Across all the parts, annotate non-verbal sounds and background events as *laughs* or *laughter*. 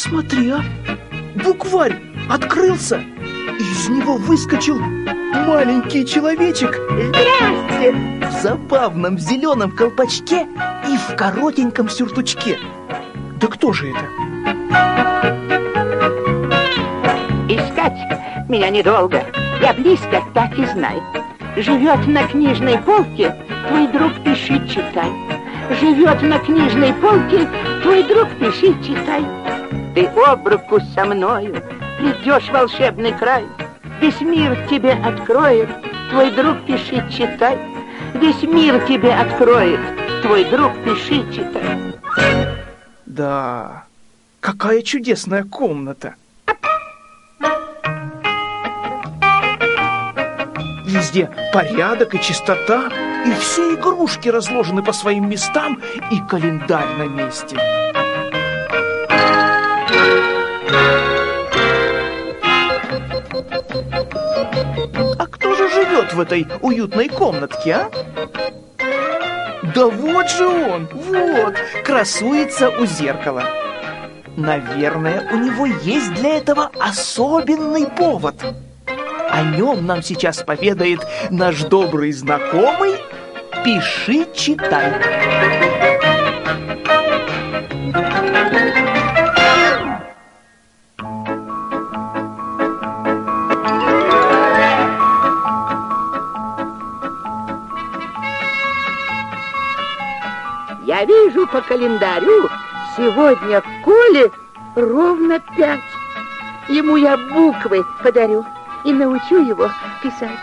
смотри, а! Букварь открылся, из него выскочил маленький человечек. Здрасте! В забавном зеленом колпачке и в коротеньком сюртучке. Да кто же это? Искать меня недолго. Я близко так и знаю. Живет на книжной полке, твой друг пиши, читай. Живет на книжной полке, твой друг пиши, читай. Ты об руку со мною придешь в волшебный край. Весь мир тебе откроет, твой друг пиши, читай. Весь мир тебе откроет, твой друг пиши, читай. Да, какая чудесная комната. Везде порядок и чистота, и все игрушки разложены по своим местам, и календарь на месте. Живет в этой уютной комнатке, а? Да вот же он, вот, красуется у зеркала. Наверное, у него есть для этого особенный повод. О нем нам сейчас поведает наш добрый знакомый Пиши, читай. Вижу по календарю, сегодня Коле ровно пять. Ему я буквы подарю и научу его писать.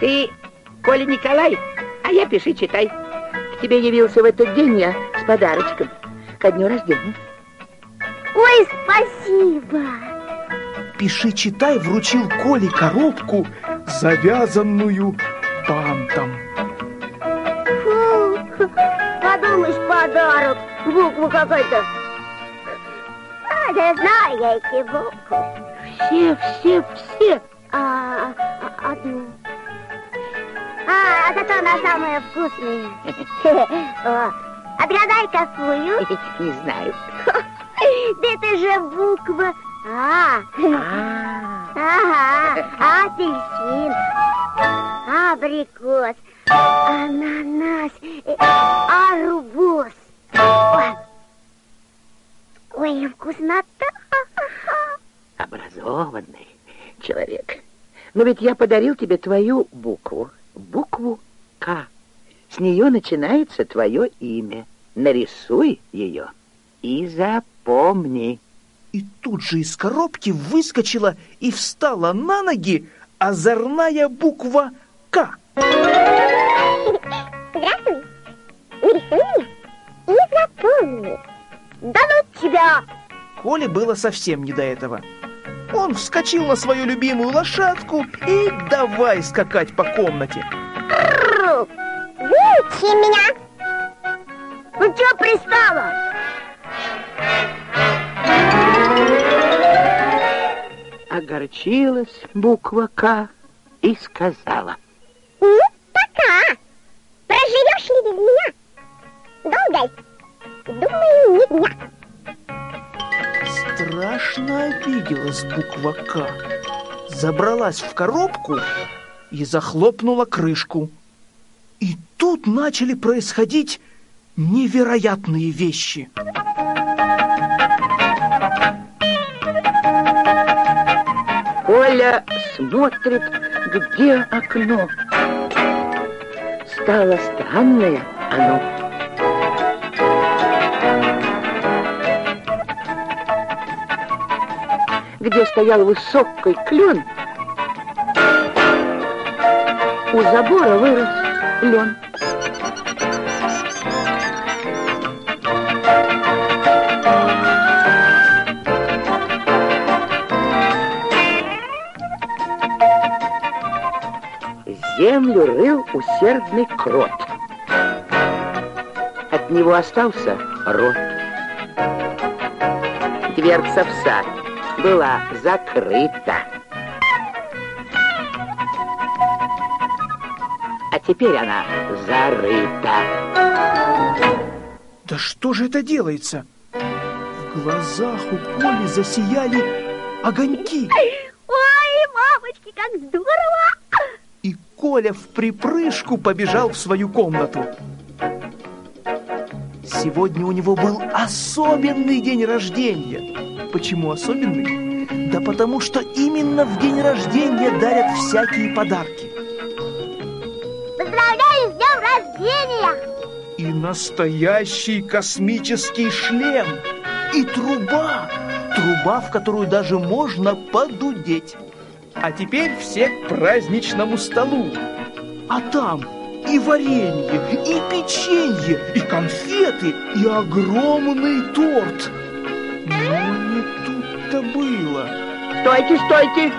Ты, Коля Николай, а я пиши, читай. К тебе явился в этот день я с подарочком ко дню рождения. Ой, спасибо! Пиши, читай вручил Коле коробку, завязанную бантом. Фу, подумаешь, подарок. Буква какая-то. А, да знаю я эти буквы. Все, все, все. А, а, одну. А, зато она самая вкусная. Отгадай, какую? *laughs* Не знаю. Да это же буква А. А, Ага, апельсин, абрикос, ананас, э, арбуз. Ой, вкуснота. образованный человек. Но ведь я подарил тебе твою букву, букву К. С нее начинается твое имя. Нарисуй ее и запомни. И тут же из коробки выскочила и встала на ноги озорная буква К. Здравствуй. Нарисуй и запомни. Да ну тебя! Коле было совсем не до этого. Он вскочил на свою любимую лошадку и давай скакать по комнате. Выучи меня. Ну что пристала? Огорчилась буква К и сказала. Ну, пока. Проживешь ли без меня? Долго? Думаю, ни дня. Страшно обиделась буква К. Забралась в коробку и захлопнула крышку. И тут начали происходить невероятные вещи. Коля смотрит, где окно. Стало странное оно. Где стоял высокий клен, у забора вырос лен. Землю рыл усердный крот. От него остался рот. Дверца в сад была закрыта. теперь она зарыта. Да что же это делается? В глазах у Коли засияли огоньки. Ой, мамочки, как здорово! Коля в припрыжку побежал в свою комнату. Сегодня у него был особенный день рождения. Почему особенный? Да потому что именно в день рождения дарят всякие подарки. Поздравляю с днем рождения! И настоящий космический шлем. И труба. Труба, в которую даже можно подудеть. А теперь все к праздничному столу. А там и варенье, и печенье, и конфеты, и огромный торт. Но не тут-то было. Стойте, стойте!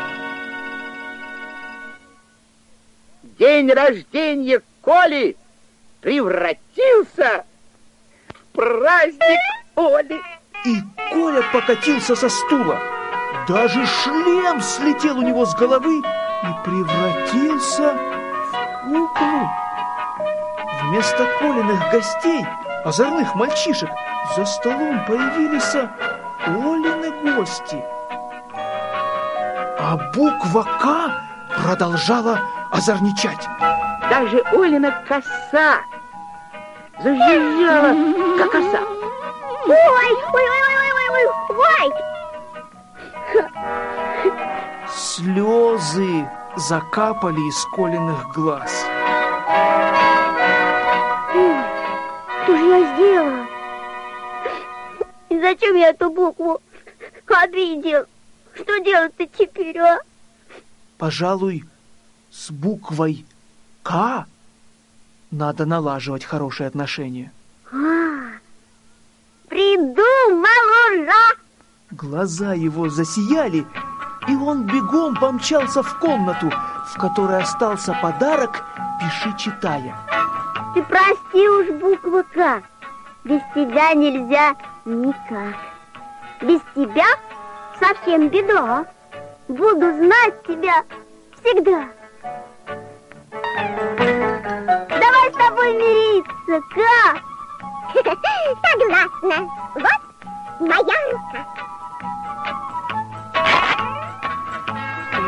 День рождения Коли превратился в праздник Оли. И Коля покатился со стула. Даже шлем слетел у него с головы и превратился в куклу. Вместо Колиных гостей, озорных мальчишек, за столом появились Олины гости. А буква «К» продолжала озорничать. Даже Олина коса зажужжала, как коса. Ой, ой, ой, ой, ой, ой, ой! Слезы закапали из Колиных глаз. Что же я сделала? И зачем я эту букву обидел? Что делать-то теперь, а? Пожалуй, с буквой «К» надо налаживать хорошие отношения. А, придумал ура! Глаза его засияли, и он бегом помчался в комнату, в которой остался подарок «Пиши, читая». Ты прости уж буква К. Без тебя нельзя никак. Без тебя совсем беда. Буду знать тебя всегда. Давай с тобой мириться, К. *laughs* Согласна. Вот моя рука.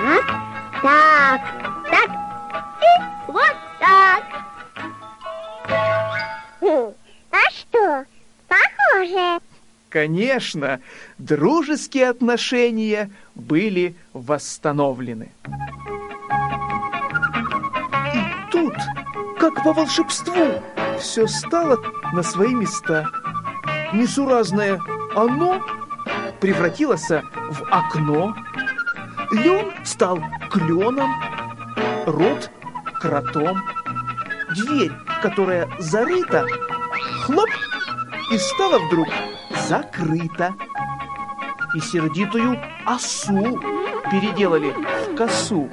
Так, так, так. И вот так. А что? Похоже. Конечно, дружеские отношения были восстановлены. И тут, как по волшебству, все стало на свои места. Несуразное «оно» превратилось в окно, лен стал кленом, рот – кротом, дверь, которая зарыта, хлоп, и стала вдруг закрыта. И сердитую осу переделали в косу.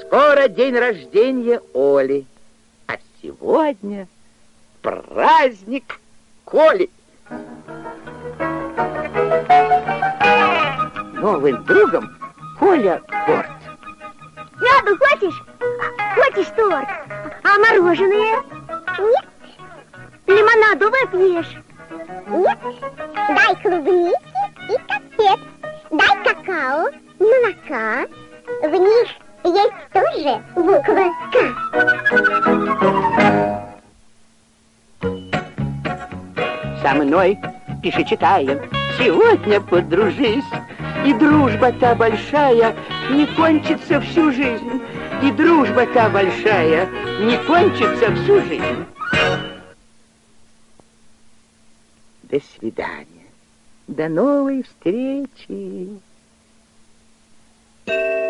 Скоро день рождения Оли, а сегодня праздник Коли. Новым другом Коля Борт. Меду хочешь? Хочешь торт? А мороженое? Нет. Лимонаду выпьешь? Нет. Дай клубники и конфет. Дай какао, молока. В них есть тоже буква К. Со мной пиши читаем. Сегодня подружись. И дружба та большая не кончится всю жизнь. И дружба та большая не кончится всю жизнь. До свидания. До новой встречи. Thank you.